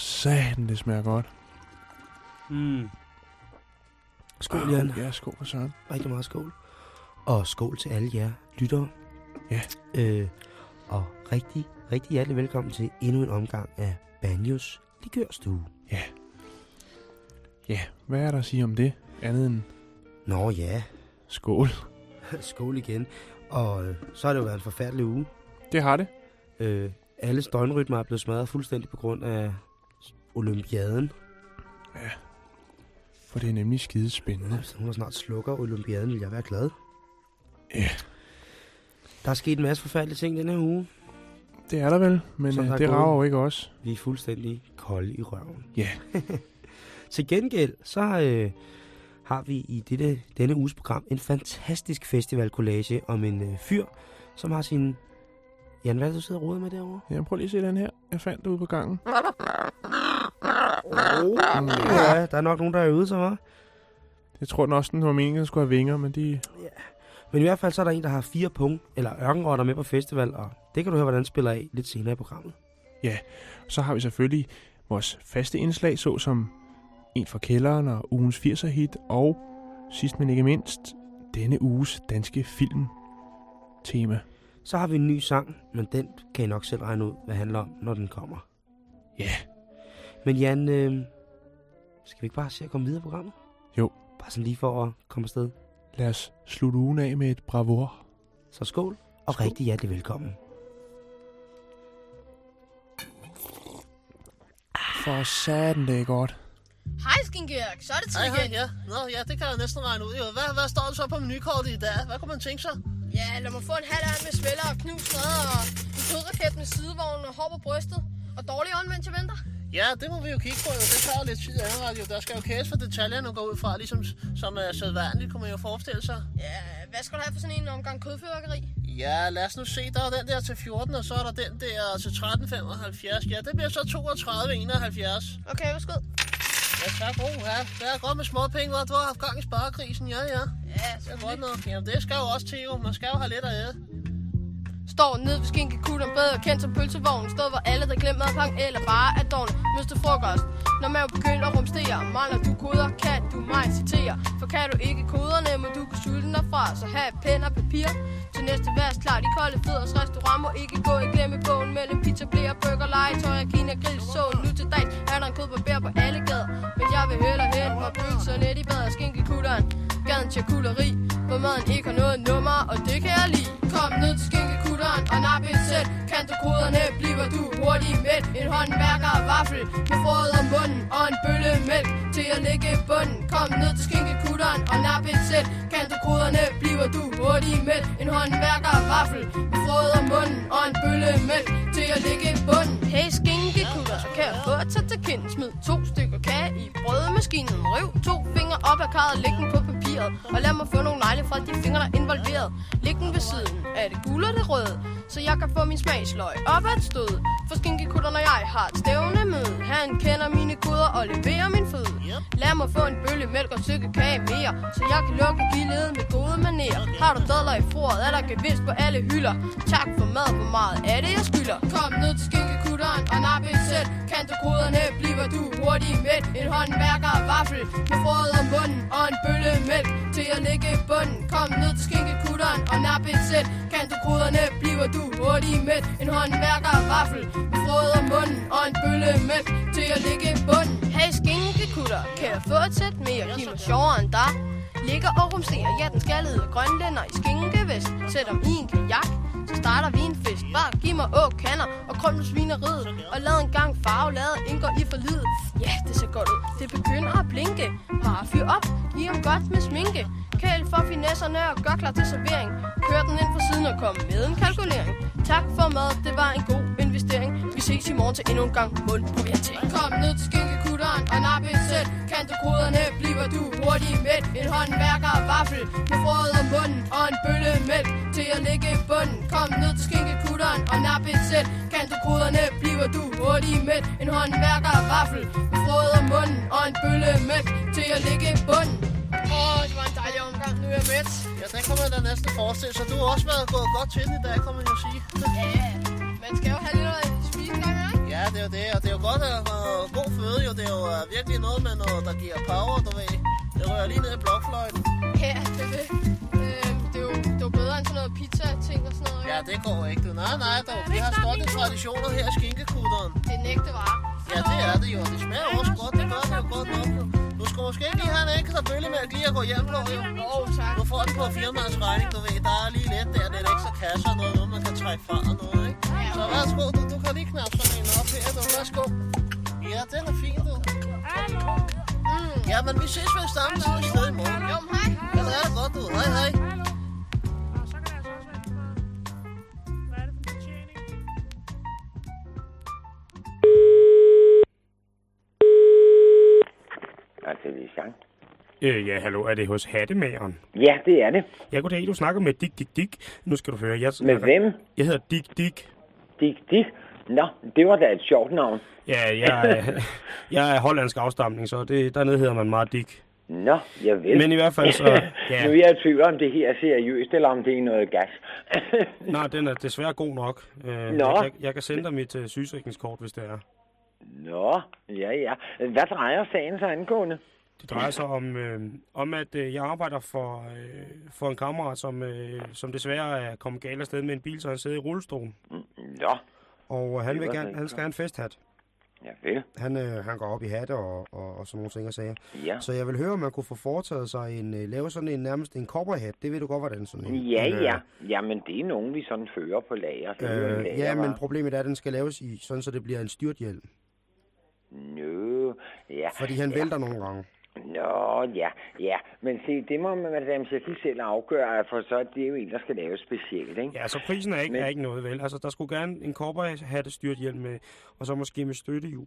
Satan, det smager godt. Mm. Skål, Ah, Jan. Ja, skål for søren. Rigtig meget skål. Og skål til alle jer lyttere. Ja. Øh, og rigtig, rigtig hjertelig velkommen til endnu en omgang af Banjos Likørstue. Ja, hvad er der at sige om det? Andet end Nå ja, skål. skål igen. Og øh, så har det jo været en forfærdelig uge. Det har det. Øh, alle døgnrytmer er blevet smadret fuldstændig på grund af olympiaden. For det er nemlig skide spændende. Hvis hun snart slukker olympiaden, vil jeg være glad. Ja. Der er sket en masse forfærdelige ting denne her uge. Det er der vel, men øh, der er det rager jo ikke os. Vi er fuldstændig kolde i røven. Ja. Til gengæld, så øh, har vi i dette, denne uges program en fantastisk festivalkollage om en øh, fyr, som har sin... Jan, hvad er det, du sidder og med derovre? Ja, prøv lige at se den her. Jeg fandt det ude på gangen. Ja, der er nok nogen, der er ude, så var. Jeg tror den også, den var meningen, at skulle have vinger, men de... Men i hvert fald så er der en, der har fire punkt, eller ørkenrotter med på festival, og det kan du høre, hvordan den spiller af lidt senere i programmet. Så har vi selvfølgelig vores faste indslag, såsom en fra kælderen og ugens 80'er hit, og sidst men ikke mindst, denne uges danske film tema. Så har vi en ny sang, men den kan I nok selv regne ud, hvad handler om, når den kommer. Ja. Men Jan, øh, skal vi ikke bare se at komme videre i programmet? Jo. Bare sådan lige for at komme afsted. Lad os slutte ugen af med et bravur. Så skål, og Skål. rigtig hjertelig velkommen. For satan, det er godt. Hej, Skinkirk. Så er det tid igen. ja. Nå, ja, det kan jeg næsten regne ud. Jo. Hvad, hvad står der så på menukortet i dag? Hvad kunne man tænke sig? Ja, lad mig få en halv med svæller og knust og en kødraket med sidevogn og hår på brystet. Og dårlig ånd, mens jeg venter. Ja, det må vi jo kigge på. Jo. Det tager jo lidt tid anret. Jo. Der skal jo kæres for detaljerne går ud fra, ligesom som er sædvanligt, kunne man jo forestille sig. Ja, hvad skal du have for sådan en omgang kødfyrværkeri? Ja, lad os nu se. Der er den der til 14, og så er der den der til 13,75. Ja, det bliver så 32,71. Okay, værsgo. Ja, tak. Oh, ja. Det er godt med små penge, hva'? Du har haft gang i sparekrisen. Ja, ja. Ja, Det er godt nok. Jamen, det skal jo også til, jo. Man skal jo have lidt at æde. Står ned ved skinkekutteren, bedre kendt som pølsevognen. Sted, hvor alle, der glemmer madpakken eller bare er dårne, mister frokost. Når man begynder at rumstere, mangler du koder, kan du mig citere. For kan du ikke koderne, må du kunne sulte den derfra. Så have pen og papir til næste vers. Klar, de kolde fødders restaurant må ikke gå i glemmebogen. Mellem pizza, blære, burger, legetøj og kina, grill, så Nu til dags er der en kødbarber på alle gader. Men jeg vil hellere hente mig pølserne, de bedre skinkekutteren. Gaden til kuleri, hvor maden ikke har noget nummer, og det kan jeg lide. Kom ned til skinkekutteren og nap et sæt. Kan du koderne, bliver du hurtig mæt. En håndværker vaffel med frøet om munden og en bølle mælk til at lægge i bunden. Kom ned til skinkekutteren og nap et sæt. Kan du koderne, bliver du hurtig mæt. En håndværker vaffel med frøet om munden og en bølle mælk til at lægge i bunden. Hey skinkekutter, kan jeg få at tage til kind? Smid to stykker kage i brødmaskinen. Riv to fingre op af karret, læg den på papiret. Og lad mig få nogle negle fra de fingre, der er involveret. Læg den ved siden af det gule og det røde, så jeg kan få min smagsløg op at stød. For skinkekutter, når jeg har et stævne møde Han kender mine koder og leverer min fød. Lad mig få en bølle mælk og tykke stykke kage mere, så jeg kan lukke gildet med gode manerer. Har du dadler i foret, er der gevinst på alle hylder. Tak for mad, hvor meget er det, jeg skylder. Kom ned til barn og nap et sæt. Kan du koderne, bliver du hurtig mæt. En håndværker vaffel med frøet om munden og en bølle mælk til at ligge bunden. Kom ned til skinkekutteren og nap et sæt. Kan du koderne, bliver du hurtig mæt. En håndværker vaffel med frøet om munden og en bølle mælk til at ligge bunden. Hey skinkekutter, kan jeg få et sæt mere? Giv mig sjovere end dig. Ligger og rumsterer, ja den skaldede grønlænder i skinkevest. Sæt om i en kajak, starter vi en fest. Bare giv mig å kander og krømmel svineriet. Og lad en gang farvelade indgår i forlidet. Ja, det ser godt ud. Det begynder at blinke. Bare fyr op, giv ham godt med sminke. Kæl for finesserne og gør klar til servering. Kør den ind fra siden og kom med en kalkulering. Tak for mad, det var en god investering. Vi ses i morgen til endnu en gang mundproviantering. Kom ned til skinkekutteren og nap et sæt. Kan du koderne, bliver du hurtigt mæt. En håndværker vaffel med frøet om munden og en bølle mælk til at lægge i bunden. Kom ned til skinkekutteren og nap et sæt. Kan du koderne, bliver du hurtigt mæt. En håndværker og vaffel med frøet om munden og en bølle mælk til at lægge i bunden. Åh, det var en dejlig omgang. Nu er jeg mæt. Ja, den kan man da næsten forestille sig. Du har også været gået godt til den i dag, kan man jo sige. Ja, man skal jo have lidt det er jo det, og det er jo godt at, at jo, det er jo uh, virkelig noget med noget, der giver power, du ved. Det rører lige ned i blokfløjten. Ja, det er det. Øhm, det er jo det er jo bedre end sådan noget pizza-ting og sådan noget. Ja, det går ikke, du. Nej, nej, dog. Vi har stolte traditioner her i skinkekutteren. Det er en ægte vare. Ja, det er det jo. Det smager også godt. Det gør det jo godt nok. Du skal måske ikke lige have en enkelt bølle med at lige at gå hjem på, jo. Du får den på firmaets regning, du ved. Der er lige lidt der, det er ekstra kasse og noget, noget, man kan trække fra og noget, ikke? Så værsgo, du, du kan lige knappe sådan en op her, du. Værsgo. Ja, den er fin, du. Mm, ja, men vi ses vel samme tid i morgen. Jo, hej. Ja, det er det godt, du. Hej, hej. Øh, ja, hallo, er det hos Hattemageren? Ja, det er det. Ja, goddag, du snakker med Dick Dick Dick. Nu skal du høre, jeg... Med hvem? Jeg hedder Dick Dick. Dick Dick? Nå, det var da et sjovt navn. Ja, jeg er, jeg er hollandsk afstamning, så det, dernede hedder man meget Dick. Nå, jeg vil. Men i hvert fald så... Ja, nu er jeg i tvivl om det her er seriøst, eller om det er noget gas. nej, den er desværre god nok. Øh, Nå. Jeg, jeg kan sende dig mit uh, sygesikringskort, hvis det er. Nå, ja, ja. Hvad drejer sagen sig angående? Det drejer sig om, øh, om at øh, jeg arbejder for, øh, for en kammerat, som, øh, som desværre er kommet galt afsted med en bil, så han sidder i rullestol. Nå, Og han, Det vil gerne, han skal have en festhat. jeg vil. Han, øh, han går op i hatte og, og, og sådan nogle ting og sager. Ja. Så jeg vil høre, om man kunne få foretaget sig en, øh, lave sådan en nærmest en cowboyhat. Det ved du godt, hvordan sådan en. Ja, en, øh, ja. Jamen, det er nogen, vi sådan fører på lager. Er Øh, ja, men problemet er, at den skal laves i, sådan så det bliver en styrthjelm. Nå, ja. Fordi han ja. vælter nogle gange. Nå, ja, ja. Men se, det må Madame Jackie selv afgøre, for så er det jo en, der skal laves specielt, ikke? Ja, så prisen er ikke, Men- er ikke noget, vel? Altså, der skulle gerne en cowboyhatte styrthjelm med, og så måske med støttehjul.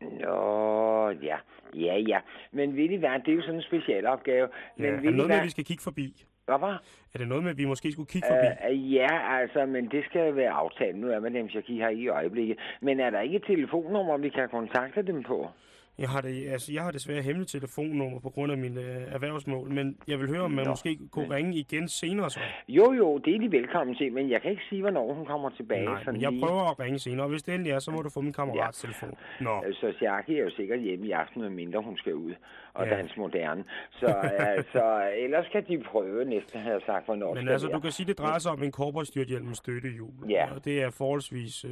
Nå, ja, ja, ja. Men ved I hvad, det er jo sådan en specialopgave. Men Ja, er det noget hvad? med, vi skal kigge forbi? Hvad var? Er det noget med, at vi måske skulle kigge forbi? Uh, ja, altså, men det skal være aftalt. Nu er Madame Jackie her i øjeblikket. Men er der ikke et telefonnummer, vi kan kontakte dem på? Jeg har, det, altså, jeg har desværre hemmeligt telefonnummer på grund af mine øh, erhvervsmål, men jeg vil høre, om man Nå, måske kunne ringe igen senere så. Jo, jo, det er de velkommen til, men jeg kan ikke sige, hvornår hun kommer tilbage. Nej, sådan men jeg lige. prøver at ringe senere, og hvis det endelig er, så må du få min kammerats telefon. Nå, Så Jackie er jo sikkert hjemme i aften, medmindre hun skal ud og Ja. ja. danse moderne. Så altså, ellers kan de prøve næsten, har jeg sagt, hvornår men altså, være. du kan sige, det drejer sig om en cowboystyrthjelm med støttehjul. Ja. Og det er forholdsvis... Øh,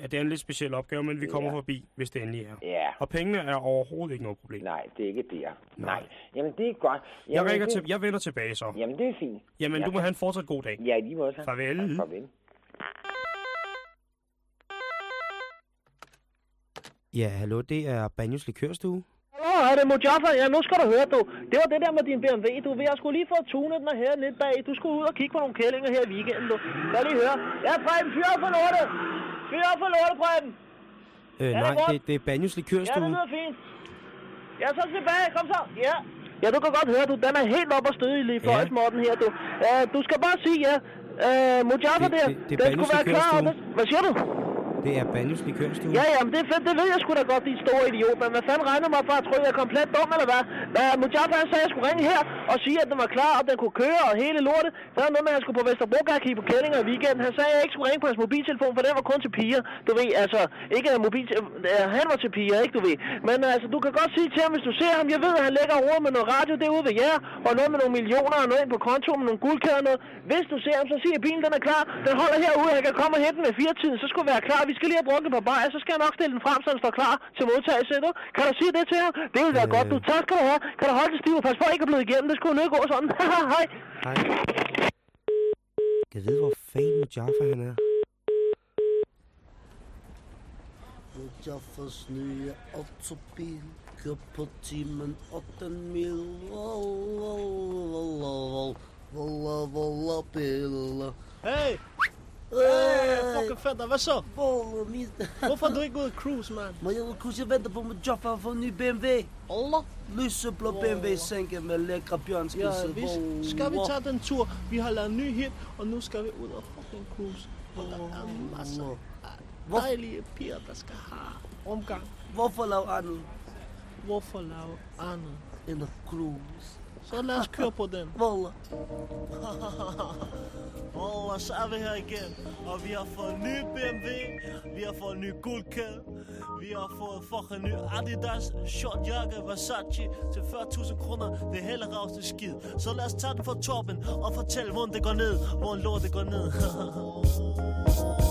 ja, det er en lidt speciel opgave, men vi kommer Ja. forbi, hvis det endelig er. Ja, Og pengene er overhovedet ikke noget problem. nej, det er ikke der. Nej. Nej. Jamen, det er godt. Jeg, Jamen, ringer det... til, jeg vender tilbage så. Jamen, det er fint. Jamen, Ja. du må have en fortsat god dag. Ja, lige måde. så. Farvel. Farvel. Ja, hallo, det er Banjos Likørstue. Er det Mujaffa? Ja, nu skal du høre, du. Det var det der med din BMW, du. Vi har skulle lige få tunet den her lidt bag. Du skulle ud og kigge på nogle kællinger her i weekenden, du. Lad lige høre. Ja, Preben, fyr op for lortet. Fyr op for lortet, Preben. Øh, det nej, godt? det, det er Banjos Ja, det Likørstue. lyder fint. Ja, så tilbage. Kom så. Ja. Ja, du kan godt høre, du. Den er helt op og støde i lige fløjsmåtten her, du. Uh, du skal bare sige, ja. Uh, Mujaffa Det- der, det- det den skulle være klar. likørstue. Hvad siger du? Det er Banjos Likørstue. Ja, ja, men det det ved jeg sgu da godt, de store idiot. Men hvad fanden regner mig for at tro, jeg er komplet dum, eller hvad? hvad Mujab, han sagde, at jeg skulle ringe her og sige, at den var klar, og den kunne køre, og hele lortet. Der er noget med, at han skulle på Vesterbrogade og kigge på kællinger i weekenden. Han sagde, at jeg ikke skulle ringe på hans mobiltelefon, for den var kun til piger. Du ved, altså, ikke en mobil... Han var til piger, ikke du ved. Men altså, du kan godt sige til ham, hvis du ser ham, jeg ved, at han lægger ord med noget radio derude ved jer, og noget med nogle millioner, og noget ind på konto med nogle guldkæder og noget. Hvis du ser ham, så siger bilen, den er klar. Den holder herude, jeg kan komme og hente den ved fire tiden, så skulle være klar. Vi skal lige have drukket på bajer, så skal jeg nok stille den frem, så den står klar til modtagelse. Du? Kan du sige det til ham? Det vil være Øh. godt, du. Tak skal du have. Kan du holde det stiv og pas på, at ikke er blevet igennem. Det skulle nødt gå sådan. Hej. Hej. Jeg ved, hvor fanden Jaffa han er. Jaffas nye autobil Kører på timen 8 mil Volla, volla, volla, volla, billa Hey, Hey, fucking fedt. Hvad så? volla, mit Hvorfor er du ikke ude at cruise, man? Men jeg vil kunne jeg venter på med Jaffa for en ny BMW Allah. Lyseblå BMW sænke med lækre Ja, bjørnskisse vi, skal vi tage den tur? Vi har lavet en ny hit, og nu skal vi ud og fucking cruise. Og der er masser af dejlige piger, der skal have omgang. Hvorfor lave andet Hvorfor lave andet? end at cruise? Så lad os køre på den. Wallah. Og så er vi her igen, og vi har fået en ny BMW, vi har fået en ny guldkæde, vi har fået fucking ny Adidas shortjakke Versace til 40.000 kroner. Det hele ravste skid. Så lad os tage den fra toppen og fortælle, hvordan det går ned, hvordan lortet går ned.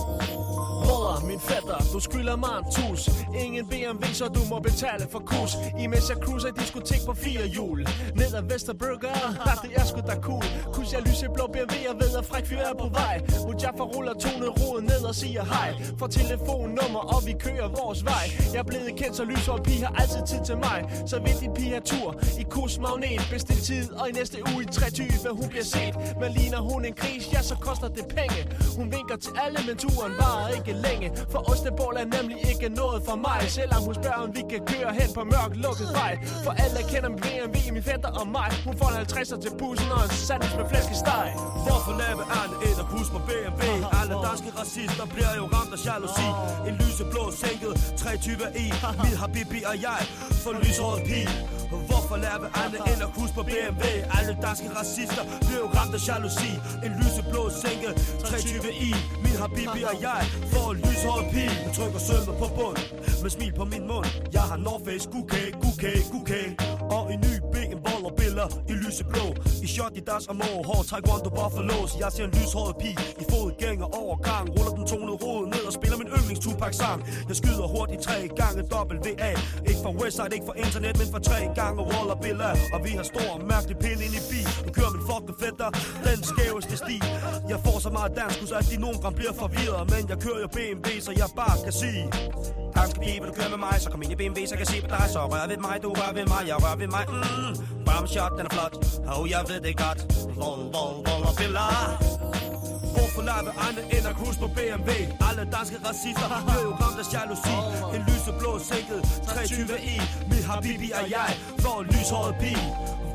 Brødre, min fætter, du skylder mig en tus. Ingen BMW, så du må betale for kus. Imens jeg cruiser i diskotek på fire hjul. Ned ad Vesterburger, der det er sgu da cool. Kus jeg lyseblå BMW, jeg ved at fræk fyr er på vej. Mujaffa ruller tonet roden ned og siger hej. For telefonnummer, og vi kører vores vej. Jeg er blevet kendt, så lyshåret pige har altid tid til mig. Så vil din pige have tur. I kus magnet Bestil tid, og i næste uge i 23 hun bliver set. Men ligner hun en gris, ja så koster det penge. Hun vinker til alle, men turen var ikke længe. For Ostebål er nemlig ikke noget for mig. Selvom hun spørger, om vi kan køre hen på mørk lukket vej. For alle kender min BMW, min fætter og mig. Hun får en 50'er til bussen og en sandwich med flæskesteg Hvorfor lave alle et og bus på BMW? Alle danske racister bliver jo ramt af jalousi. En lyseblå sænket 320 i. Har habibi og jeg for lyshåret pige. Hvorfor lærer vi andre ind at huske på BMW? Alle danske racister blev jo ramt af jalousi. En lyseblå sænke, 320i Min habibi og jeg. Får en lyshåret pige Jeg trykker sømmet på bund Med smil på min mund. Jeg har Norface, Face, Gucci, Gucci, Gucci. Og en ny en vold og biller i lyseblå I shot i deres amor, hård taekwondo buffalo jeg ser en lyshåret pige i fodgænger overgang Ruller den tone hoved ned og spiller min yndlings Tupac sang. Jeg skyder hurtigt tre gange WA Ikke fra Westside, ikke fra internet, men fra tre gange roller biller. Og vi har stor mærkelig pind ind i bil Nu kører min fucking fætter, den skæveste stil Jeg får så meget dansk, så at de nogen gram bliver forvirret. Men jeg kører jo BMW, så jeg bare kan sige Tak skal blive, vil du køre med mig Så kom ind i BMW, så kan jeg se på dig Så rør ved mig, du rør ved mig, jeg rør ved mig. Mm. Bram shot, den er flot. Oh, jeg ved det godt. Vol, vol, vol og biller Hvorfor lave andre end at kus på BMW? Alle danske racister bliver jo ramt af jalousi. En lyseblå sænket 23 i Min habibi og jeg. Får en lyshåret pige.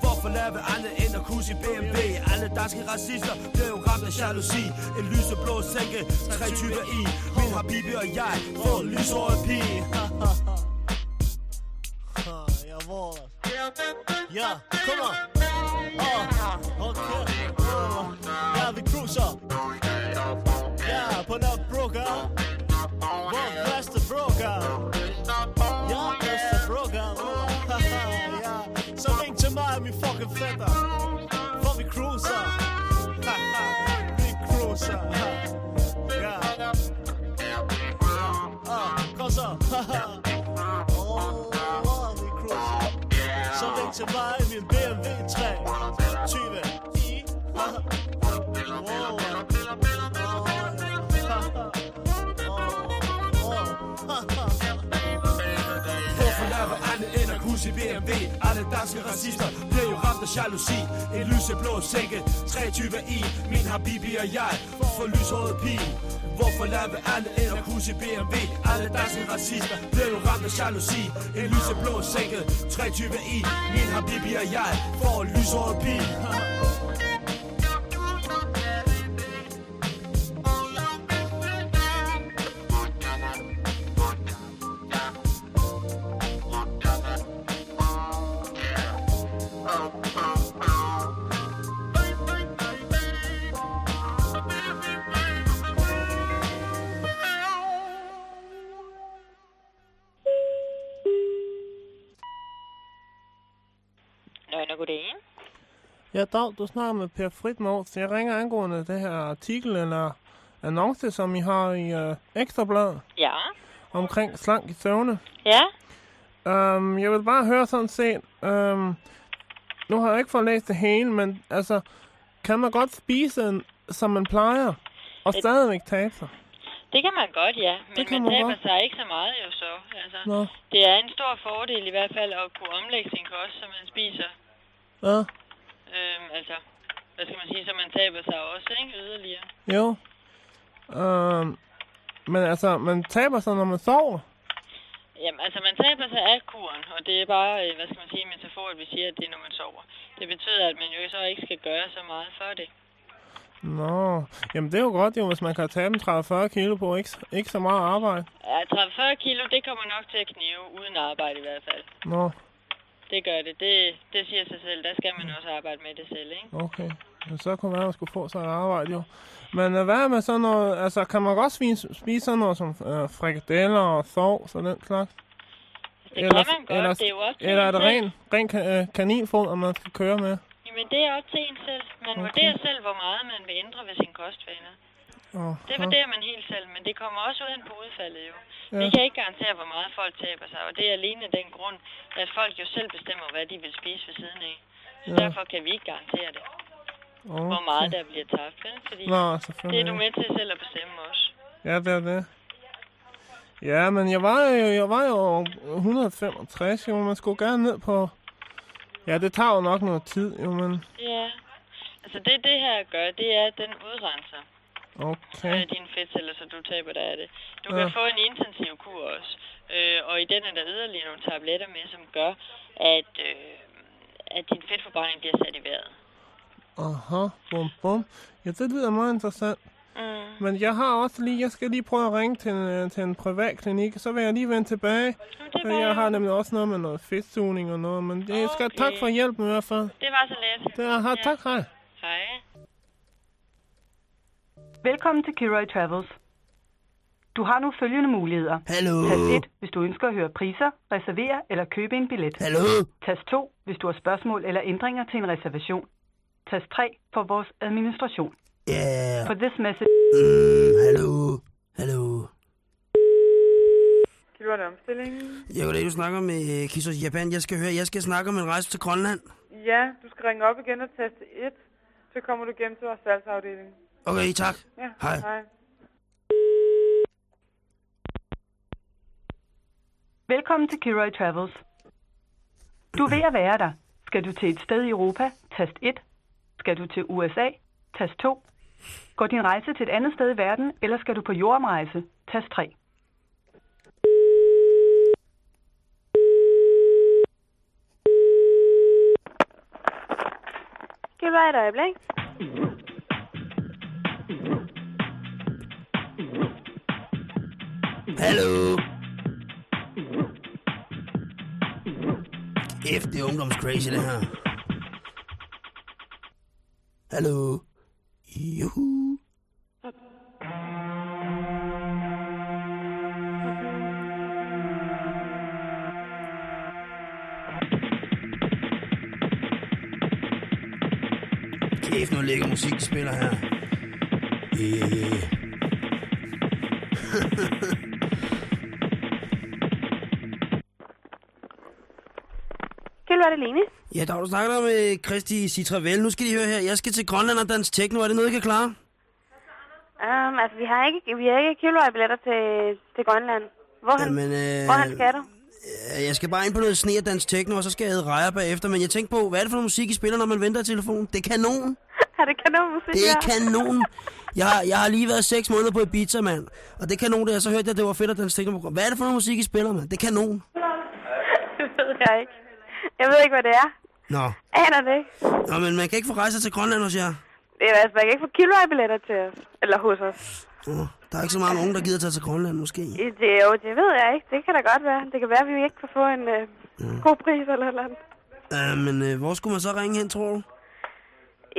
Hvorfor lave andre end at kus i BMW? Alle danske racister bliver jo ramt af jalousi. En lyseblå sænket 23 i Min habibi og jeg. Får en lyshåret pige Ja, hvor Ja, kom on. oh, Okay. Oh. Ja, vi cruiser Ja, på den broker Vår bedste broker Ja, bedste broker Ja, så ring til mig min fucking fætter til mig i min BMW 3 20 i Wow. Hvorfor laver alle end at kus i BMW? Alle danske racister ramt af jalousi. En lyseblå sække, 23 i Min habibi og jeg. For lyshåret pige Hvorfor lave alle end at kus i BMW? Alle danske racister bliver jo ramt af jalousi. En lyseblå sække, 23 i Min habibi og jeg. For lyshåret pige goddag. Ja, Dag, du snakker med Per Fritmos. Jeg ringer angående det her artikel eller annonce, som I har i uh, Ekstrabladet Ja. omkring slank i søvne. Ja. Um, jeg vil bare høre sådan set, um, nu har jeg ikke fået læst det hele, men altså, kan man godt spise, en, som man plejer, og Et- stadigvæk tabe sig? Det kan man godt, ja. Men man man taber godt. sig ikke så meget jo så. Altså, Nå, det er en stor fordel i hvert fald at kunne omlægge sin kost, så man spiser. Ja, Øhm, altså, hvad skal man sige, så man taber sig også, ikke? Yderligere. jo. Um, men altså, man taber sig, når man sover. Jamen, altså, man taber sig af kuren, og det er bare, øh, hvad skal man sige, metafor, at vi siger, at det er, når man sover. Det betyder, at man jo så ikke skal gøre så meget for det. Nå, jamen det er jo godt jo, hvis man kan tabe en 30-40 kilo på ikke, ikke så meget arbejde. Ja, 30-40 kilo, det kommer nok til at knive, uden arbejde i hvert fald. Nå, Det gør det. det. Det siger sig selv. Der skal man også arbejde med det selv, ikke? Okay. Men så kunne man skulle få sig et arbejde, jo. Men øh, hvad med sådan noget... Altså, kan man godt spise, spise sådan noget som øh, frikadeller og sovs og den slags? Det kan man godt. Eller, det er jo til eller er det ren, ren ka- øh, kaninfod, man skal køre med? Jamen, det er op til en selv. Man Okay. vurderer selv, hvor meget man vil ændre ved sine kostvaner. Oh, Det vurderer man helt selv, men det kommer også ud på udfaldet jo. Ja. Vi kan ikke garantere, hvor meget folk taber sig, og det er alene den grund, at folk jo selv bestemmer, hvad de vil spise ved siden af. Så Ja. derfor kan vi ikke garantere det, okay. hvor meget der bliver tabt, vel? Fordi Nå, det er du med til selv at bestemme også. Ja, det er det. Ja, men jeg var jo, jeg var jo 165, jo. Man skulle gerne ned på... Ja, det tager jo nok noget tid, jo, men... Ja, altså det det her gør, det er, at den udrenser Okay. øh, dine fedtceller, så du taber dig af det. Du Ja. kan få en intensiv kur også, øh, og i den er der yderligere nogle tabletter med, som gør, at, øh, at din fedtforbrænding bliver sat i vejret. Aha, bum bum. Ja, det lyder meget interessant. Mm. Men jeg har også lige, jeg skal lige prøve at ringe til en, øh, til en privat klinik, så vil jeg lige vende tilbage. var jeg har nemlig også noget med noget fedtsugning og noget, men det, jeg skal Okay. tak for hjælpen i hvert fald. Det var så let. Det er, ja. tak, hej. Hej. Velkommen til Kilroy Travels. Du har nu følgende muligheder. Hallo? Tast 1, hvis du ønsker at høre priser, reservere eller købe en billet. Hallo? Tast 2, hvis du har spørgsmål eller ændringer til en reservation. Tast 3 for vores administration. Ja. For this message... Mm, hallo? Hallo? Have omstillingen? Jeg da, du snakker med øh, Kisos Japan. Jeg skal høre, jeg skal snakke om en rejse til Grønland. Ja, du skal ringe op igen og taste 1. Så kommer du igennem til vores salgsafdeling. Okay, tak. Ja, Hej. hej. Velkommen til Kilroy Travels. Du er ved at være der. Skal du til et sted i Europa? Tast 1. Skal du til USA? Tast 2. Går din rejse til et andet sted i verden, eller skal du på jordomrejse? Tast 3. Giv mig et øjeblik. Hallo? F, det er ungdomscrazy, det her. Hallo? Juhu. Kæft, nu ligger musik, spiller her. Giv mig det, Lene. Ja, der du snakket med Kristi Citravel. Nu skal de høre her. Jeg skal til Grønland og danse techno. Er det noget, I kan klare? Um, altså, vi har ikke, vi har ikke Kilroy-billetter til, til Grønland. Hvorhen, Jamen, øh, hvorhen skal du? Øh, Jeg skal bare ind på noget sne og danse techno, og så skal jeg æde rejer bagefter. Men jeg tænkte på, hvad er det for noget musik, I spiller, når man venter i telefonen? Det er kanon. Er det kanonmusik? Det er ja? kanon. Jeg jeg har lige været seks måneder på Ibiza, mand. Og det er kanon, det er. Så hørte jeg, at det var fedt at danse techno. Hvad er det for noget musik, I spiller, mand? Det er kanon. det ved jeg ikke. Jeg ved ikke, hvad det er. Nå. Aner det ikke. Nå, men man kan ikke få rejser til Grønland hos jer. Det er, altså, man kan ikke få Kilroy-billetter til os. Eller hos os. Åh, der er ikke så mange unge, der gider tage til Grønland, måske. Det, jo, det ved jeg ikke. Det kan da godt være. Det kan være, at vi ikke kan få en øh, god pris eller et eller andet. Uh, men øh, hvor skulle man så ringe hen, tror du?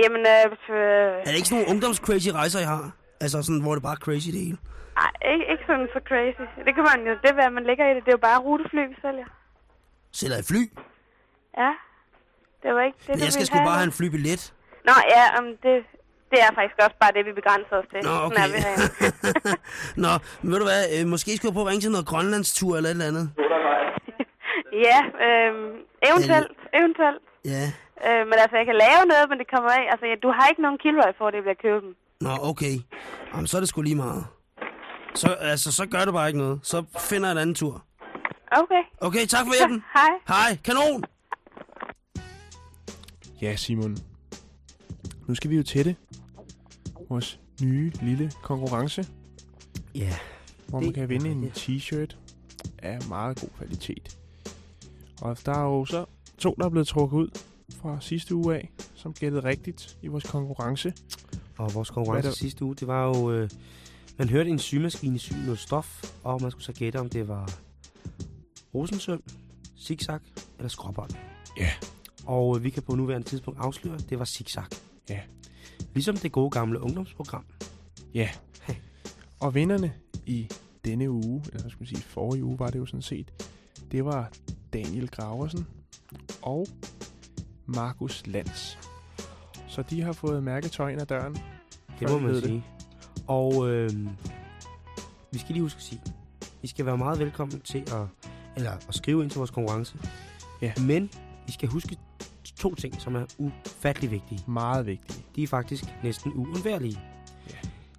Jamen, øh, øh, Er det ikke sådan nogle ungdoms-crazy rejser, I har? Altså sådan, hvor det bare er crazy det hele. ej, ikke, ikke sådan så crazy. Det kan man jo, det hvad man lægger i det. Det er jo bare rutefly, vi sælger. Sælger I fly? Ja. Det var ikke det, Men du jeg skal ville sgu have. bare have en flybillet. Nå, ja, um, det, det er faktisk også bare det, vi begrænser os til. Nå, Sådan okay. er vi herinde. Nå, men ved du hvad, øh, måske skulle jeg prøve at ringe til noget Grønlandstur eller et eller andet. ja, øhm, eventuelt, eventuelt. Ja. Øh, men altså, jeg kan lave noget, men det kommer af. Altså, ja, du har ikke nogen Kilroy-fordel ved at købe dem. Nå, okay. Jamen, så er det sgu lige meget. Så, altså, så gør det bare ikke noget. Så finder jeg en anden tur. Okay. Okay, tak for hjælpen. Hej. Hej, kanon. Ja, Simon. Nu skal vi jo til det. Vores nye lille konkurrence. Ja. Hvor det man kan vinde en det. t-shirt af meget god kvalitet. Og der er jo så to, der er blevet trukket ud fra sidste uge af, som gættede rigtigt i vores konkurrence. Og vores konkurrence er det? sidste uge, det var jo... Øh, man hørte en sygemaskine syge noget stof, og man skulle så gætte, om det var rosensøm, zigzag eller skråbånd. Ja. Og øh, vi kan på nuværende tidspunkt afsløre, at det var zigzag. Ja. Ligesom det gode gamle ungdomsprogram. Ja. Og vinderne i denne uge, eller skal man sige, forrige uge var det jo sådan set, det var Daniel Graversen og Markus Lands. Så de har fået mærketøj ind ad døren. Det må man sige. Og øh, vi skal lige huske at sige, I skal være meget velkommen til at, eller at skrive ind til vores konkurrence. Ja. Men I skal huske to ting, som er ufattelig vigtige. Meget vigtige. De er faktisk næsten uundværlige. Ja.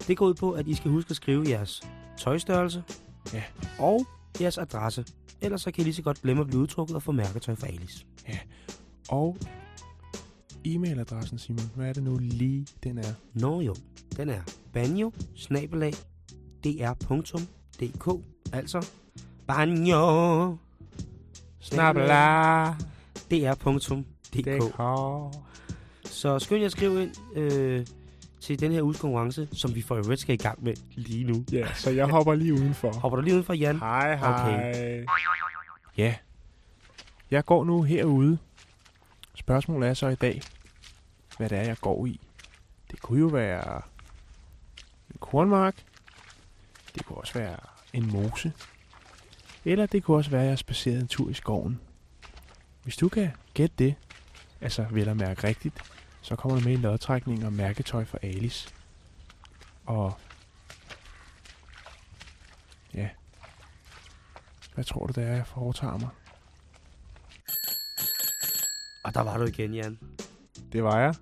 Det går ud på, at I skal huske at skrive jeres tøjstørrelse ja. og jeres adresse. Ellers så kan I lige så godt glemme at blive udtrukket og få mærketøj fra Alice. Ja. Og e-mailadressen, Simon, hvad er det nu lige, den er? Nå jo, den er banjo dr.dk Altså banjo Snabla. dr.dk Så skynd jer at skrive ind øh, til den her uges konkurrence, som vi for øvrigt skal i gang med lige nu. Ja, så jeg hopper lige udenfor. Hopper du lige udenfor, Jan? Hej, hej. Okay. Ja. Jeg går nu herude. Spørgsmålet er så i dag, hvad det er, jeg går i. Det kunne jo være en kornmark. Det kunne også være en mose. Eller det kunne også være, at jeg spacerede en tur i skoven. Hvis du kan gætte det, altså vel at mærke rigtigt, så kommer du med i lodtrækning og mærketøj for Alice. Og ja, hvad tror du, det er, jeg foretager mig? Og der var du igen, Jan. Det var jeg.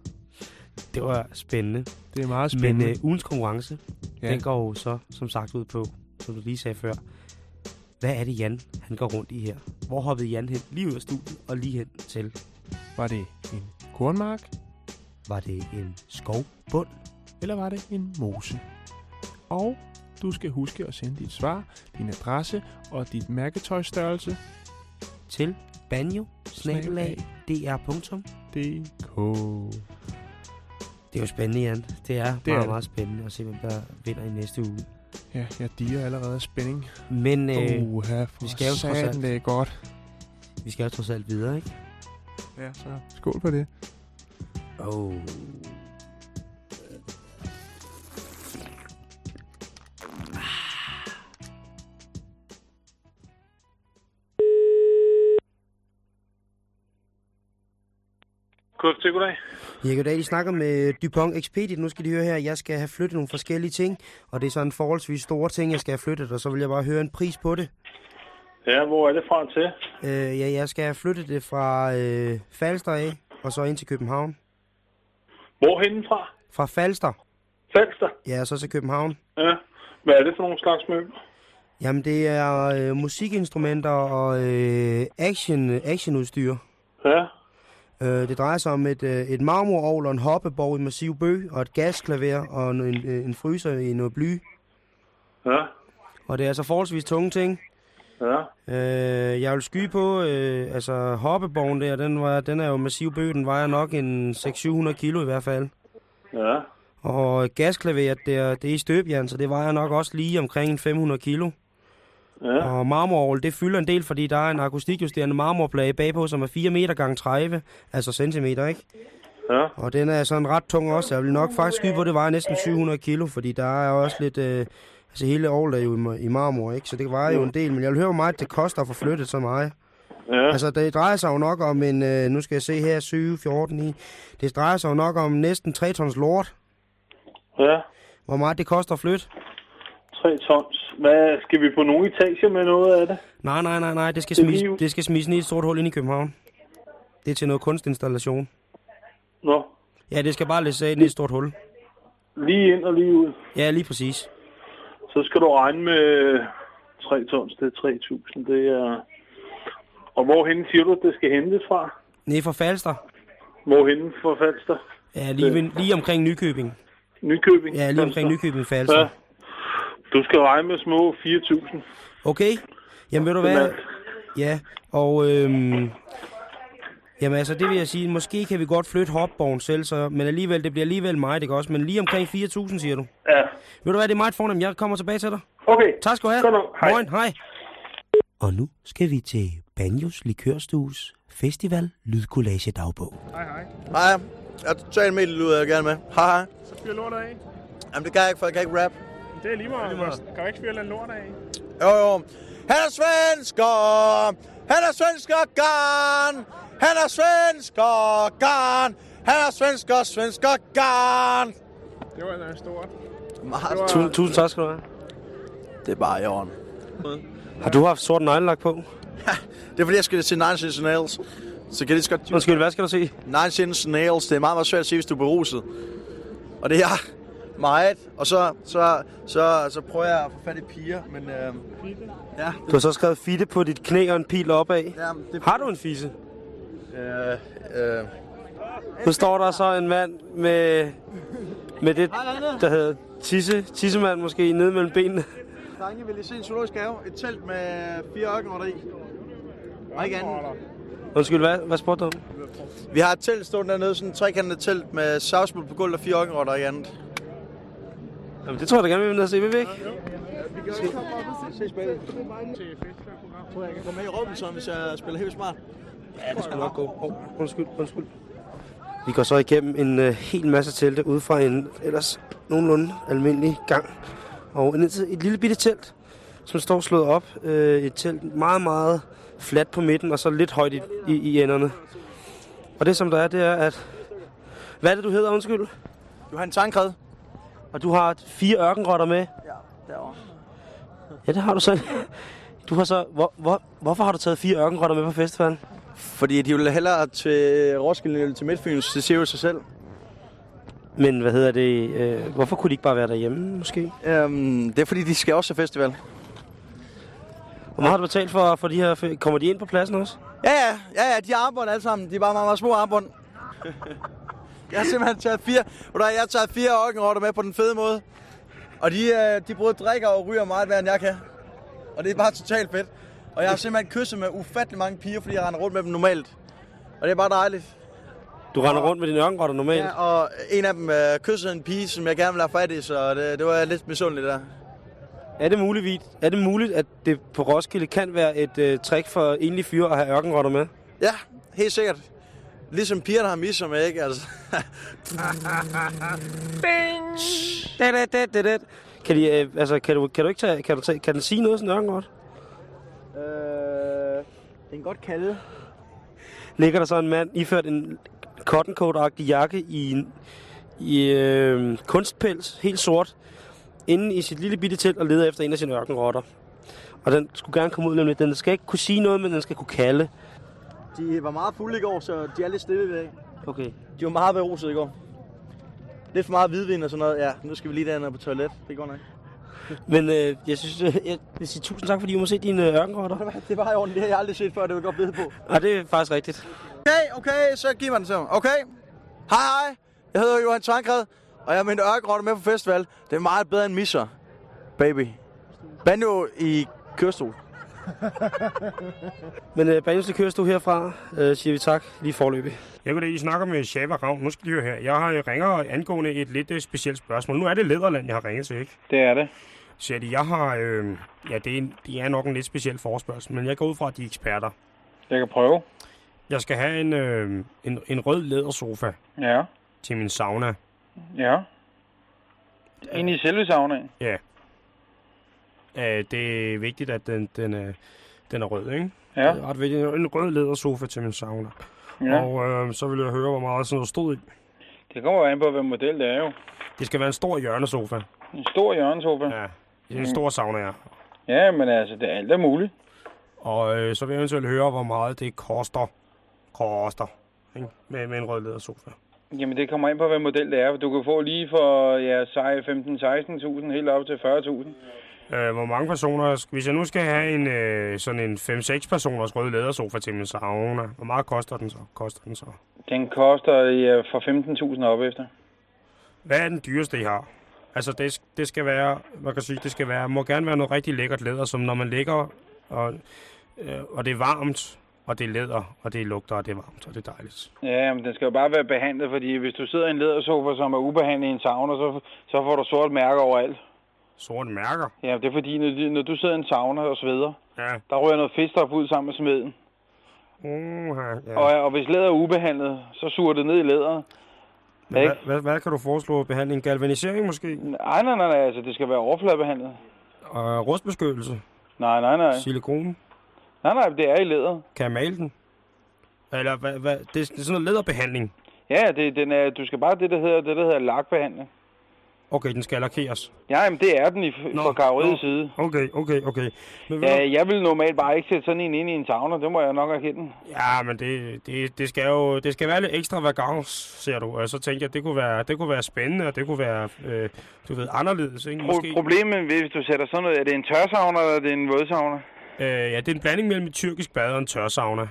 Det var spændende. Det er meget spændende. Men øh, ugens konkurrence, Ja. den går jo så, som sagt, ud på, som du lige sagde før. Hvad er det, Jan han går rundt i her? Hvor hoppede Jan hen? Lige ud af studiet og lige hen til. Var det en kornmark? Var det en skovbund? Eller var det en mose? Og du skal huske at sende dit svar, din adresse og dit mærketøjstørrelse til banjo dr.dk Det er jo spændende, Jan. Det er Det det er meget, det. meget spændende at se, hvem der vinder i næste uge. Ja, jeg diger allerede af spænding. Men øh, Uha, vi skal jo trods alt, det er godt. vi skal jo trods alt videre, ikke? Ja, så skål på det. Oh. KFT, goddag. Ja, goddag. De snakker med Dupont Expedit. Nu skal de høre her, jeg skal have flyttet nogle forskellige ting, og det er sådan forholdsvis store ting, jeg skal have flyttet, og så vil jeg bare høre en pris på det. Ja, hvor er det fra til? Øh, ja, jeg skal have flyttet det fra øh, Falster af, og så ind til København. Hvorhenne fra? Fra Falster. Falster? Ja, og så til København. Ja. Hvad er det for nogle slags møbler? Jamen, det er øh, musikinstrumenter og øh, action, actionudstyr. Ja. Øh, det drejer sig om et, øh, et marmorovl og en hoppeborg i massiv bøg, og et gasklaver og en, en, en fryser i noget bly. Ja. Og det er altså forholdsvis tunge ting. Ja. Øh, jeg vil skyde på, øh, altså hoppeborgen der, den, var, den er jo massiv bøg, den vejer nok en 600-700 kilo i hvert fald. Ja. Og gasklaveret der, det er i støbjern, så det vejer nok også lige omkring en 500 kilo. Ja. Og marmorovl, det fylder en del, fordi der er en akustikjusterende marmorplade bagpå, som er 4 meter gange 30, altså centimeter, ikke? Ja. Og den er sådan ret tung også. Jeg vil nok faktisk skyde på, det vejer næsten 700 kilo, fordi der er også lidt... Øh, altså hele ovlet er jo i marmor, ikke? Så det vejer jo en del. Men jeg vil høre, hvor meget det koster at få flyttet så meget. Ja. Altså, det drejer sig jo nok om en... Øh, nu skal jeg se her, 7, 14, 9. Det drejer sig jo nok om næsten 3 tons lort. Ja. Hvor meget det koster at flytte? 3 tons. Hvad, skal vi på nogle etager med noget af det? Nej, nej, nej, nej. Det skal, Det smis, lige- det skal smides ned i et stort hul ind i København. Det er til noget kunstinstallation. Nå. Ja, det skal bare læse af ned i et stort hul. Lige ind og lige ud. Ja, lige præcis. Så skal du regne med 3 tons, det er 3.000. Det er... Og hvorhenne siger du, det skal hentes fra? Nede fra Falster. Hvorhenne for Falster? Ja, lige, ved, lige omkring Nykøbing. Nykøbing? Ja, lige omkring. Nykøbing Falster. Ja. Du skal regne med små 4.000. Okay. Jamen ved du hvad? Ja, og øhm, jamen altså det vil jeg sige, måske kan vi godt flytte hopborgen selv, så, men alligevel, det bliver alligevel meget, ikke også? Men lige omkring 4.000, siger du? Ja. Ved du hvad, det er meget fornemt, jeg kommer tilbage til dig. Okay. Tak skal du have. Godt. Hej. Moin, hej. Og nu skal vi til Banjos Likørstues Festival Lydkollage Dagbog. Hej, hej. Hej, jeg er totalt med lyd, jeg er gerne med. Hej, hej. Så fyr lortet af. Jamen, det kan jeg ikke, for jeg kan ikke rap. Det er lige meget. Kan du ikke fyre lidt lort af? Jo, jo. Han er svensker! Han er svensker, garn! Han er svensker, garn! Han er svensker, svensker, garn! Det var da stort. Meget. Tusind, tusind tak skal du have. Det er bare i orden. Har du haft sort neglelak på? Det er fordi, jeg skal til Nine Inch Nails. Så kan det godt... Undskyld, hvad skal du se? Nine Inch Nails. Det er meget, meget svært at se, hvis du er beruset. Og det er jeg meget. Og så, så, så, så prøver jeg at få fat i piger, men... Øh, ja, Du har så skrevet fitte på dit knæ og en pil opad. Ja, det... Har du en fisse? Øh, øh, Nu står der så en mand med, med det, der hedder tisse, tissemand måske, nede mellem benene. Drenge, vil I se en zoologisk have? Et telt med fire ørkenrotter i. Og ikke andet. Undskyld, hvad, hvad spurgte du om? Vi har et telt stående dernede, sådan et trekantet telt med savsmuld på gulvet og fire ørkenrotter i andet. Jamen, det tror jeg da gerne, vi vil ned og se, vil vi ikke? Vi kan jo komme op og se spillet. Jeg tror, jeg kan gå med i Robinson, hvis jeg spiller helt smart. Ja, det skal nok gå. Oh, undskyld, undskyld. Vi går så igennem en uh, hel masse telte ud fra en ellers nogenlunde almindelig gang. Og ned til et lille bitte telt, som står slået op. Uh, et telt meget, meget fladt på midten, og så lidt højt i, i, i enderne. Og det som der er, det er, at... Hvad er det, du hedder, undskyld? Johan Tankred. Og du har fire ørkenrotter med? Ja, derovre. Ja, det har du så. Du har så... Hvor, hvor, hvorfor har du taget fire ørkenrotter med på festivalen? Fordi de vil hellere til Roskilde eller til Midtfyns. Det siger jo sig selv. Men hvad hedder det? Øh, hvorfor kunne de ikke bare være derhjemme, måske? Øhm, det er fordi, de skal også til festival. Hvor meget har du betalt for, for de her... Kommer de ind på pladsen også? Ja, ja, ja, ja, de har armbånd alle sammen. De er bare meget, meget små armbånd. jeg har simpelthen taget fire, du hvad, jeg har taget fire ørkenrotter med på den fede måde. Og de, øh, de både drikker og ryger meget mere, end jeg kan. Og det er bare totalt fedt. Og jeg har simpelthen kysset med ufattelig mange piger, fordi jeg render rundt med dem normalt. Og det er bare dejligt. Du render rundt med dine ørkenrotter normalt? Ja, og en af dem øh, kyssede en pige, som jeg gerne ville have fat i, så det, det var lidt misundelig der. Er det muligt, er det muligt, at det på Roskilde kan være et øh, trick for enlige fyre at have ørkenrotter med? Ja, helt sikkert. Ligesom pigerne har misser med, ikke? Altså. Da, da, da, da, da. Kan, de, øh, altså, kan, du, kan du ikke tage, kan, du tage, kan den sige noget sådan en ørkenrot? øh, den godt kalde. Ligger der så en mand iført en cotton coat-agtig jakke i, en- i øh, kunstpels, helt sort, inde i sit lille bitte telt og leder efter en af sine ørkenrotter. Og den skulle gerne komme ud nemlig. Den skal ikke kunne sige noget, men den skal kunne kalde. De var meget fulde i går, så de er lidt stille i dag. Okay. De var meget beruset i går. Lidt for meget hvidvin og sådan noget. Ja, nu skal vi lige derned på toilet. Det går nok. Men øh, jeg synes, øh, jeg vil sige tusind tak, fordi du må se dine øh, ørkenrotter. Det var i orden. Det har jeg aldrig set før. Det vil godt vide på. Og det er faktisk rigtigt. Okay, okay, så giv mig den så. Okay. Hej, hej. Jeg hedder Johan Tankred, og jeg har min ørkenrotte med på festival. Det er meget bedre end misser. Baby. Banjo i kørestol. Men øh, Banjos køres du herfra, øh, siger vi tak lige forløbig. Jeg kunne da, I snakker med Shava Ravn. Nu skal I høre her. Jeg har øh, ringer angående et lidt øh, specielt spørgsmål. Nu er det Lederland, jeg har ringet til, ikke? Det er det. Så de, jeg har... Øh, ja, det er, det er nok en lidt speciel forespørgsel, men jeg går ud fra, at de er eksperter. Jeg kan prøve. Jeg skal have en, øh, en, en rød lædersofa Ja. til min sauna. Ja. Ind i selve saunaen. Ja. Øh, det er vigtigt, at den, den, er, den er rød, ikke? Ja. Det er ret vigtigt. En rød lædersofa til min sauna. Ja. Og øh, så vil jeg høre, hvor meget sådan noget stod i. Det kommer an på, hvad model det er jo. Det skal være en stor hjørnesofa. En stor hjørnesofa. Ja. Det er en stor sauna, ja. Ja, men altså, det er alt er muligt. Og øh, så vil jeg eventuelt høre, hvor meget det koster. Koster. Ikke? Med, med en rød lædersofa. Jamen, det kommer ind på, hvad model det er. Du kan få lige for ja, 15-16.000 helt op til 40.000. Øh, hvor mange personer... Hvis jeg nu skal have en øh, sådan en 5-6 personers rød lædersofa til min sauna, hvor meget koster den så? Koster den så? Den koster ja, fra 15.000 op efter. Hvad er den dyreste, I har? Altså, det, det skal være, man kan sige, det skal være, må gerne være noget rigtig lækkert læder, som når man ligger, og, øh, og det er varmt, og det er læder, og det lugter, og det er varmt, og det er dejligt. Ja, men den skal jo bare være behandlet, fordi hvis du sidder i en lædersofa, som er ubehandlet i en sauna, så, så får du sort mærke overalt. Sorte mærker? Ja, det er fordi, når, du- når du sidder i en sauna og sveder, Ja. der ryger noget fedtstof ud sammen med smeden. Uh, ja. Og, og hvis læder er ubehandlet, så suger det ned i læderet. Men hvad, hvad, hvad kan du foreslå? Behandling? Galvanisering måske? Nej, nej, nej, nej, altså det skal være overfladebehandlet. Og rustbeskyttelse? Nej, nej, nej. Silikone? Nej, nej, det er i læder. Kan jeg male den? Eller hvad, hvad? Det, er- det er sådan noget læderbehandling? Ja, det, den er, du skal bare det, der hedder, det, der hedder lakbehandling. Okay, den skal lakkeres. Ja, jamen, det er den i, fra karveriets side. Okay, okay, okay. Men, Ja, jeg vil normalt bare ikke sætte sådan en ind i en sauna, det må jeg nok erkende. Ja, men det, det, det skal jo det skal være lidt ekstravagance, ser du. Og så tænkte jeg, at det kunne være, det kunne være spændende, og det kunne være, øh, du ved, anderledes, ikke? Pro- problemet ved, hvis du sætter sådan noget, er det en tørsauna, eller er det en vådsauna? Øh, ja, det er en blanding mellem et tyrkisk bad og en tørsauna.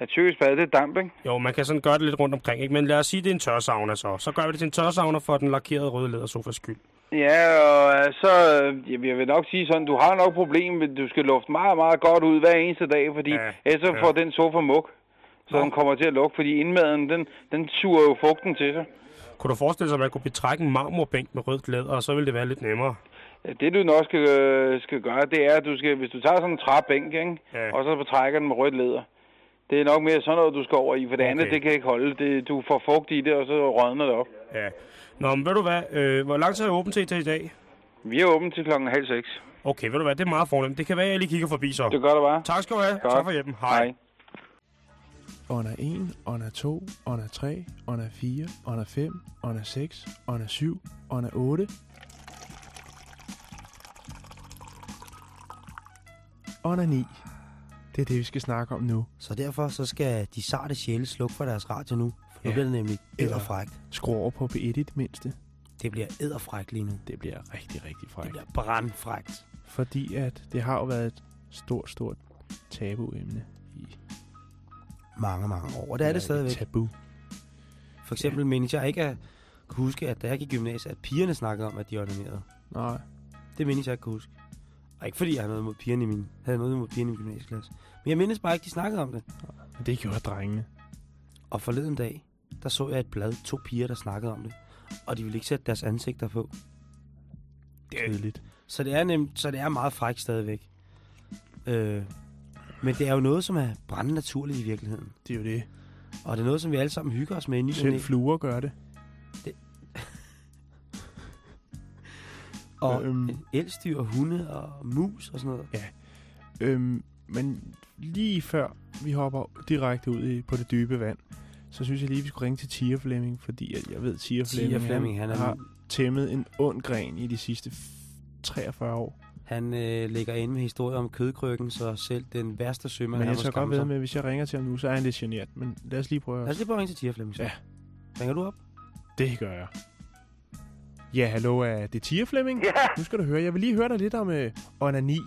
Ja, tyrkisk bad, det er damp, ikke? Jo, man kan sådan gøre det lidt rundt omkring, ikke? Men lad os sige, det er en tørsauna så. Så gør vi det til en tørsauna for den lakerede røde lædersofas skyld. Ja, og øh, så, jeg vil nok sige sådan, du har nok problem med, du skal lufte meget, meget godt ud hver eneste dag, fordi ja, ellers så ja. får den sofa muk. Så den kommer til at lukke, fordi indmaden, den, den suger jo fugten til sig. Kunne du forestille sig, at man kunne betrække en marmorbænk med rødt læder, og så ville det være lidt nemmere? Ja, Det du nok skal, øh, skal gøre, det er, at du skal, hvis du tager sådan en træbænk, ikke? Ja. og så betrækker den med rødt læder, det er nok mere sådan noget, du skal over i, for det Okay. andet, det kan ikke holde. Det, du får fugt i det, og så rådner det op. Ja. Nå, men ved du hvad? Øh, hvor lang tid er åbent til til i dag? Vi er åbent til klokken halv seks. Okay, ved du hvad? Det er meget fornemt. Det kan være, at jeg lige kigger forbi så. Det gør det bare. Tak skal du have. Godt. Tak for hjælpen. Hej. Hej. Under 1, under 2, under 3, under 4, under 5, under 6, under 7, under 8. Under 9. Det er det, vi skal snakke om nu. Så derfor så skal de sarte sjæle slukke for deres radio nu. For nu Ja. bliver det nemlig æderfrækt. Skru over på P1 i det mindste. Det bliver æderfrækt lige nu. Det bliver rigtig, rigtig frækt. Det bliver brandfrækt. Fordi at det har jo været et stort, stort tabuemne i Mange, mange år. Og det er det stadigvæk. Tabu. For eksempel mindes jeg ikke at kunne huske, at da jeg gik i gymnasiet, at pigerne snakkede om, at de ordinerede. Nej. Det mindes jeg ikke kunne huske. Og ikke fordi jeg havde noget imod pigerne i min, havde noget imod pigerne i min gymnasieklasse. Men jeg mindes bare ikke, de snakkede om det. Det gjorde drengene. Og forleden dag, der så jeg et blad, to piger, der snakkede om det. Og de ville ikke sætte deres ansigter på. Kedeligt. Så det er, nemt, så det er meget fræk stadigvæk. Øh, men det er jo noget, som er brændende naturligt i virkeligheden. Det er jo det. Og det er noget, som vi alle sammen hygger os med i ny Selv fluer gør det. Og Øhm. øhm. elstyr og hunde og mus og sådan noget. Ja. Øhm, men lige før vi hopper direkte ud i, på det dybe vand, så synes jeg lige, vi skulle ringe til Tia Flemming, fordi at jeg ved, Tia Tia Flemming, han er har tæmmet en ond gren i de sidste f- 43 år. Han øh, ligger inde med historier om kødkrykken, så selv den værste sømand Men han jeg tager godt ved med, at hvis jeg ringer til ham nu, så er han lidt genert. Men lad os lige prøve. Lad os lige prøve at ringe til Tia Flemming. så. Ja. Ringer du op? Det gør jeg. Ja, hallo, er det Tia Flemming? Ja. Nu skal du høre. Jeg vil lige høre dig lidt om øh, onani.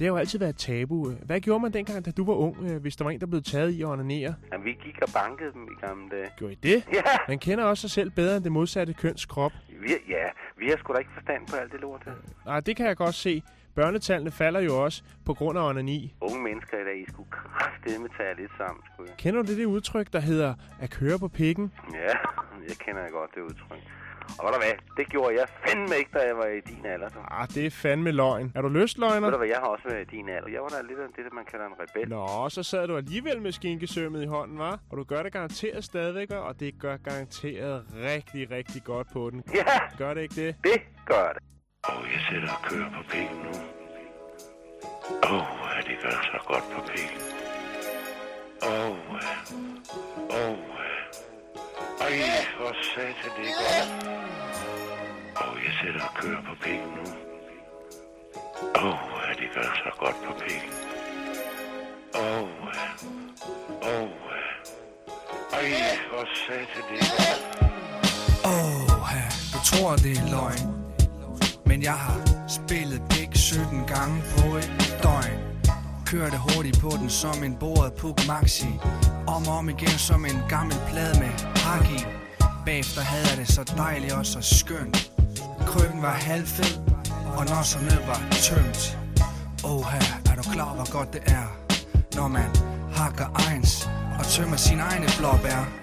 Det har jo altid været et tabu. Hvad gjorde man dengang, da du var ung, øh, hvis der var en, der blev taget i at onanere? Jamen, vi gik og bankede dem i gamle dage. Gjorde I det? Ja. Man kender også sig selv bedre end det modsatte køns krop. Vi, ja, vi har sgu da ikke forstand på alt det lort her. Nej, det kan jeg godt se. Børnetallene falder jo også på grund af onani. Unge mennesker i dag, I skulle kraftedeme tage lidt sammen, sgu jeg. Kender du det, det udtryk, der hedder at køre på pikken? Ja, jeg kender godt det udtryk. Og ved du hvad, det gjorde jeg fandme ikke, da jeg var i din alder. Så. Ah, det er fandme løgn. Er du lystløgner? Ved du hvad, jeg har også været i din alder. Jeg var da lidt af det, man kalder en rebel. Nå, så sad du alligevel med skinkesømmet i hånden, var? Og du gør det garanteret stadigvæk, og det gør garanteret rigtig, rigtig godt på den. Ja. Gør det ikke det? Det gør det. Og jeg sætter og kører på pikken nu. Åh, oh, det gør så godt på pikken. Åh, oh, åh. Oh. Ej, hvor satan det er godt. Og jeg sætter og kører på pikken nu. Åh, oh, det gør så godt på pikken. Åh, oh, åh. Ej, hvor satan det er godt. Åh, du tror det er løgn Men jeg har spillet dæk 17 gange på et døgn Kørte hurtigt på den som en bordet Puk Maxi. Om og om igen som en gammel plade med hak i Bagefter havde jeg det så dejligt og så skønt. Krøkken var halvfed Og når så ned var tømt. Åh her, er du klar hvor godt det er Når man hakker egens Og tømmer sine egne blåbær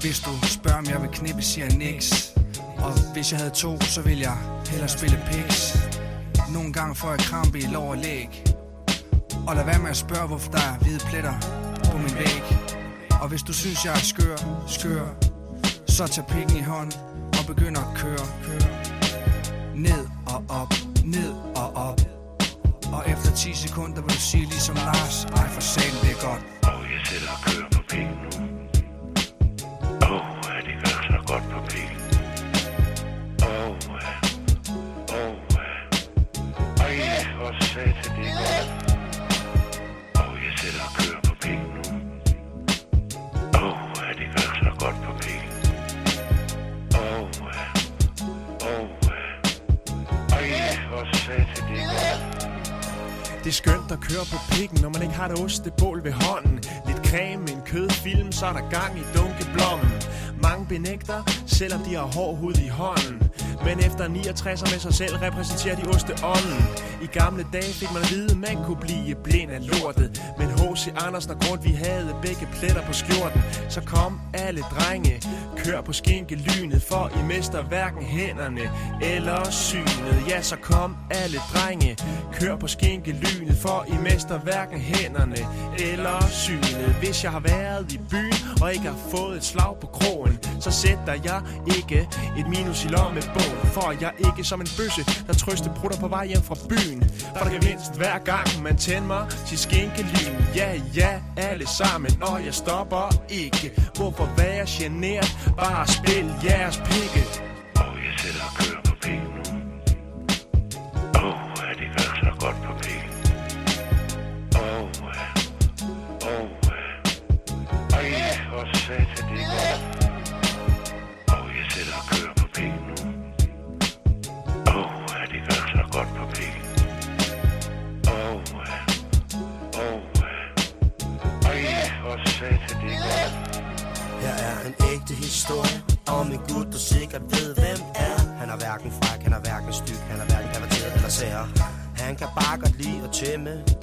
hvis du spørger, om jeg vil knippe, siger jeg niks. Og hvis jeg havde to, så ville jeg hellere spille piks Nogle gange får jeg krampe i lår og læg. Og lad være med at spørge, hvorfor der er hvide pletter på min væg. Og hvis du synes, jeg er skør, skør, så tag pikken i hånd og begynd at køre, køre. Ned og op, ned og op. Og efter 10 sekunder vil du sige ligesom Lars, ej for satan, det er godt. Og jeg sætter ostebål ved hånden. Lidt creme, en kødfilm, så er der gang i dunkeblommen. Mange benægter, selvom de har hård hud i hånden. Men efter 69 med sig selv repræsenterer de osteånden. I gamle dage fik man at vide, at man kunne blive blind af lortet. Men H.C. Andersen og Grund, vi havde begge pletter på skjorten. Så kom alle drenge, kør på skinkelynet, for I mister hverken hænderne eller synet. Ja, så kom alle drenge, kør på skinkelynet, for I mister hverken hænderne eller synet. Hvis jeg har været i byen og ikke har fået et slag på krogen, så sætter jeg ikke et minus i lommebogen. For jeg ikke som en bøsse, der trøste prutter på vej hjem fra byen. For der kan mindst hver gang man tænder mig til skænkelyn. Ja, ja, alle sammen, og jeg stopper ikke. Hvorfor være generet? Bare spil jeres pikke. Og jeg sætter og kører på pikken nu. Åh, oh, det gør så godt på pikken.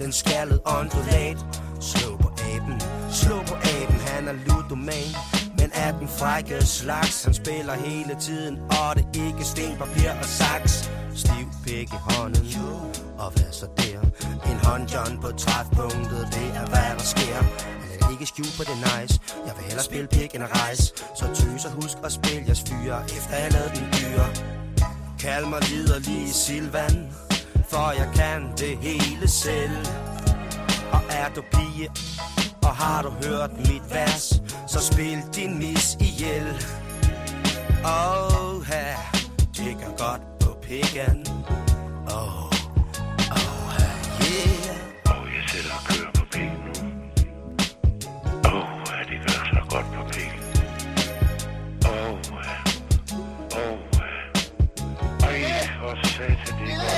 Den skaldede ondulat. Slå på aben, slå på aben, han er ludoman. Men er den frække slags, han spiller hele tiden, og det ikke sten, papir og saks. Stiv pik i hånden, og hvad så der? En håndjon på træfpunktet, det er hvad der sker. Han ikke skjul på det nice, jeg vil hellere spille pik end at rejse. Så tøs og husk at spille jeres fyre, efter jeg lavede den dyre. Kald mig liderlig Silvan, for jeg kan det hele selv. Og er du pige, og har du hørt mit vers, så spil din mis ihjel. Oh, her, det kan godt på pikken. Oh, oh, yeah. Og jeg sætter og kører på pikken nu. Åh, oh, det gør så godt på pikken. Åh, oh, åh, ej, hvor satan, det er godt.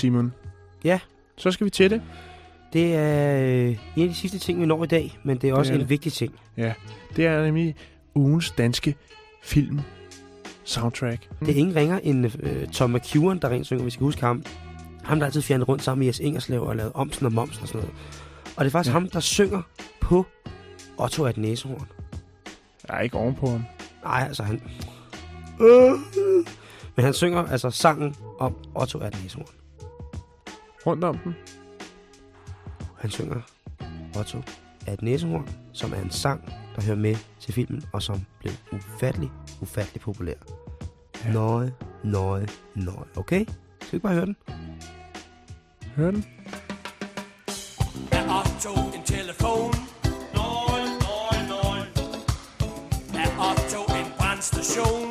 Simon. Ja. Så skal vi til det. Det er øh, en af de sidste ting, vi når i dag, men det er også Det er en det. vigtig ting. Ja, det er nemlig ugens danske film soundtrack. Det er ingen ringer end øh, Tom McEwan, der rent synger, vi skal huske ham. Ham, der altid fjernet rundt sammen med Jes Ingerslev og lavet Omsen og Momsen og sådan noget. Og det er faktisk ja. ham, der synger på Otto af et næsehorn. Jeg er ikke ovenpå ham. Nej, altså han... Øh. Men han synger altså sangen om Otto af et næsehorn. Rundt om den. Han synger Otto af et næsehorn, som er en sang, der hører med til filmen, og som blev ufattelig, ufattelig populær. Ja. Nøje, nøje, nøje. Okay? Skal vi bare høre den? Hør den. Er Otto en telefon? Nej, nej, nej. Er Otto en brandstation?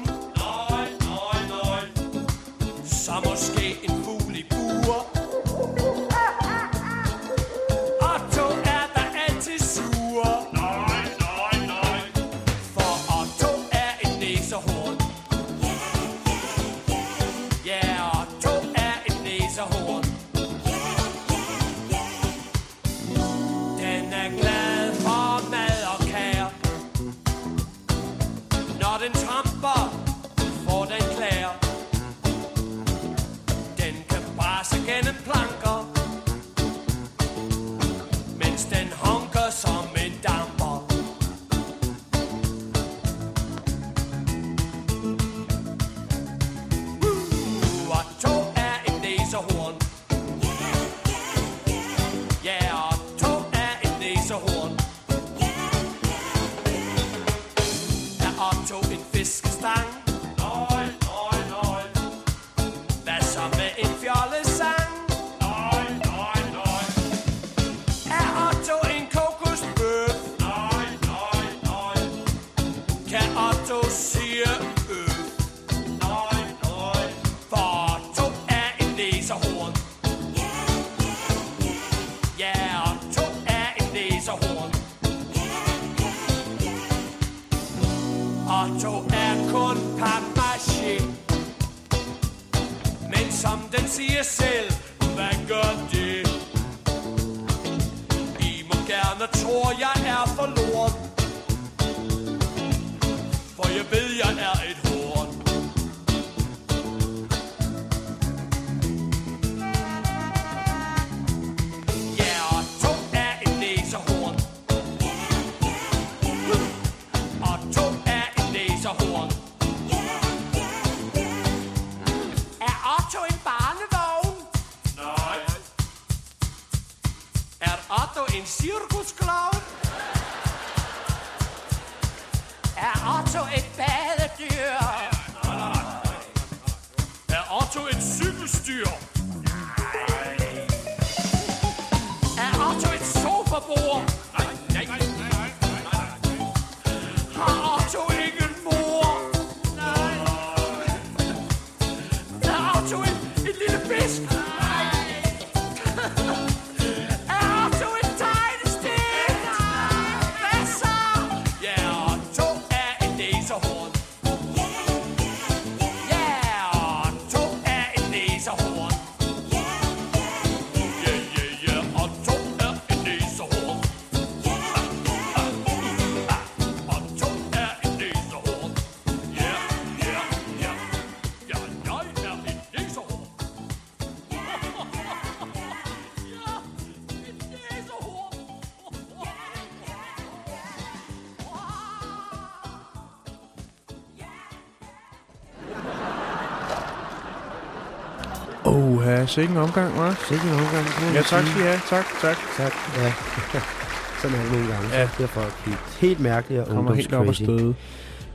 Sikke en omgang, hva'? Sikke en omgang. Ja, tak skal I have. Tak, tak. Tak, ja. Sådan er det nogle gange. Ja. Det er folk helt, helt mærkeligt og Kommer helt op og støde.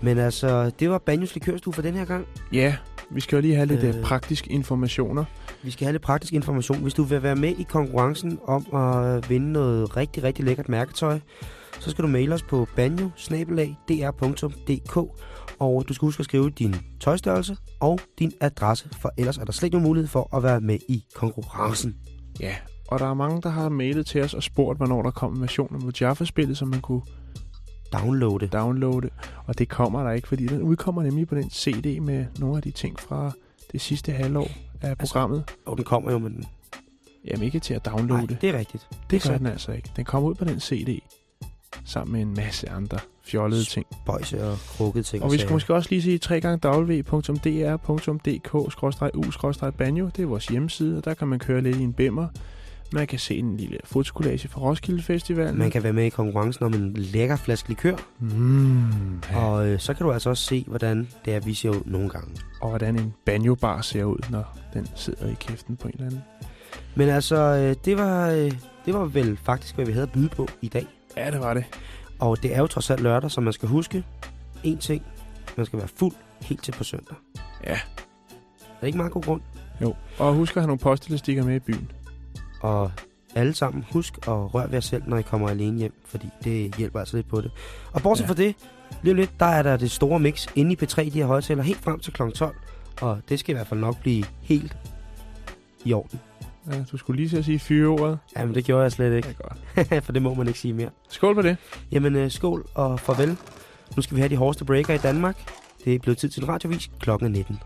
Men altså, det var Banjos Likørstue for den her gang. Ja, vi skal jo lige have lidt Øh. øh. praktiske informationer. Vi skal have lidt praktisk information. Hvis du vil være med i konkurrencen om at vinde noget rigtig, rigtig lækkert mærketøj, så skal du maile os på banjo og du skal huske at skrive din tøjstørrelse og din adresse, for ellers er der slet ikke nogen mulighed for at være med i konkurrencen. Ja, og der er mange, der har mailet til os og spurgt, hvornår der kom en version af Mojaffa-spillet, som man kunne downloade. downloade. Og det kommer der ikke, fordi den udkommer nemlig på den CD med nogle af de ting fra det sidste halvår af programmet. Altså, og den kommer jo med den. Jamen ikke til at downloade. Nej, det er rigtigt. Det, Det er gør den altså ikke. Den kommer ud på den CD, sammen med en masse andre fjollede ting. Bøjse og krukket ting. Og vi skal måske også lige sige www.dr.dk-banjo. Det er vores hjemmeside, og der kan man køre lidt i en bimmer. Man kan se en lille fotokollage fra Roskilde Festival. Man kan være med i konkurrencen om en lækker flaske likør. Mm, Og øh, så kan du altså også se, hvordan det er, vi ser ud nogle gange. Og hvordan en banjo-bar ser ud, når den sidder i kæften på en eller anden. Men altså, øh, det var, øh, det var vel faktisk, hvad vi havde at byde på i dag. Ja, det var det. Og det er jo trods alt lørdag, så man skal huske en ting. Man skal være fuld helt til på søndag. Ja. Er det ikke meget god grund? Jo, og husk at have nogle postelastikker med i byen. Og alle sammen, husk at røre ved jer selv, når I kommer alene hjem, fordi det hjælper altså lidt på det. Og bortset ja. Fra det, lige lidt, der er der det store mix inde i P3, de her højtaler, helt frem til kl. 12. Og det skal i hvert fald nok blive helt i orden. Ja, du skulle lige til at sige fyreordet. Jamen, det gjorde jeg slet ikke. Det er godt. For det må man ikke sige mere. Skål på det. Jamen, øh, skål og farvel. Nu skal vi have de hårdeste breaker i Danmark. Det er blevet tid til en radiovis klokken er 19.